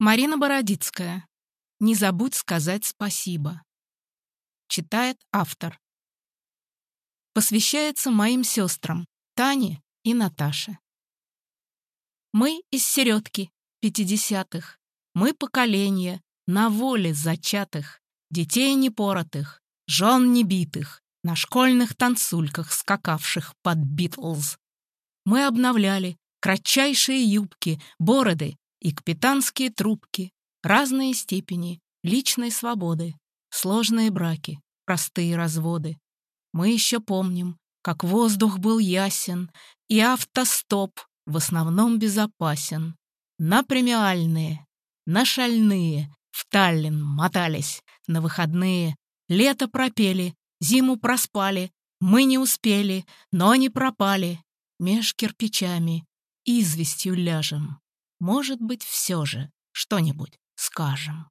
Марина Бородицкая. Не забудь сказать спасибо. Читает автор. Посвящается моим сестрам Тане и Наташе. Мы из середки, пятидесятых. Мы поколение, на воле зачатых, детей непоротых, жен небитых, на школьных танцульках, скакавших под Битлз. Мы обновляли кратчайшие юбки, бороды и капитанские трубки, разные степени личной свободы, сложные браки, простые разводы. Мы еще помним, как воздух был ясен, и автостоп в основном безопасен. На премиальные, на шальные, в Таллин мотались, на выходные, лето пропели, зиму проспали, мы не успели, но не пропали. Меж кирпичами известью ляжем. Может быть, все же что-нибудь скажем.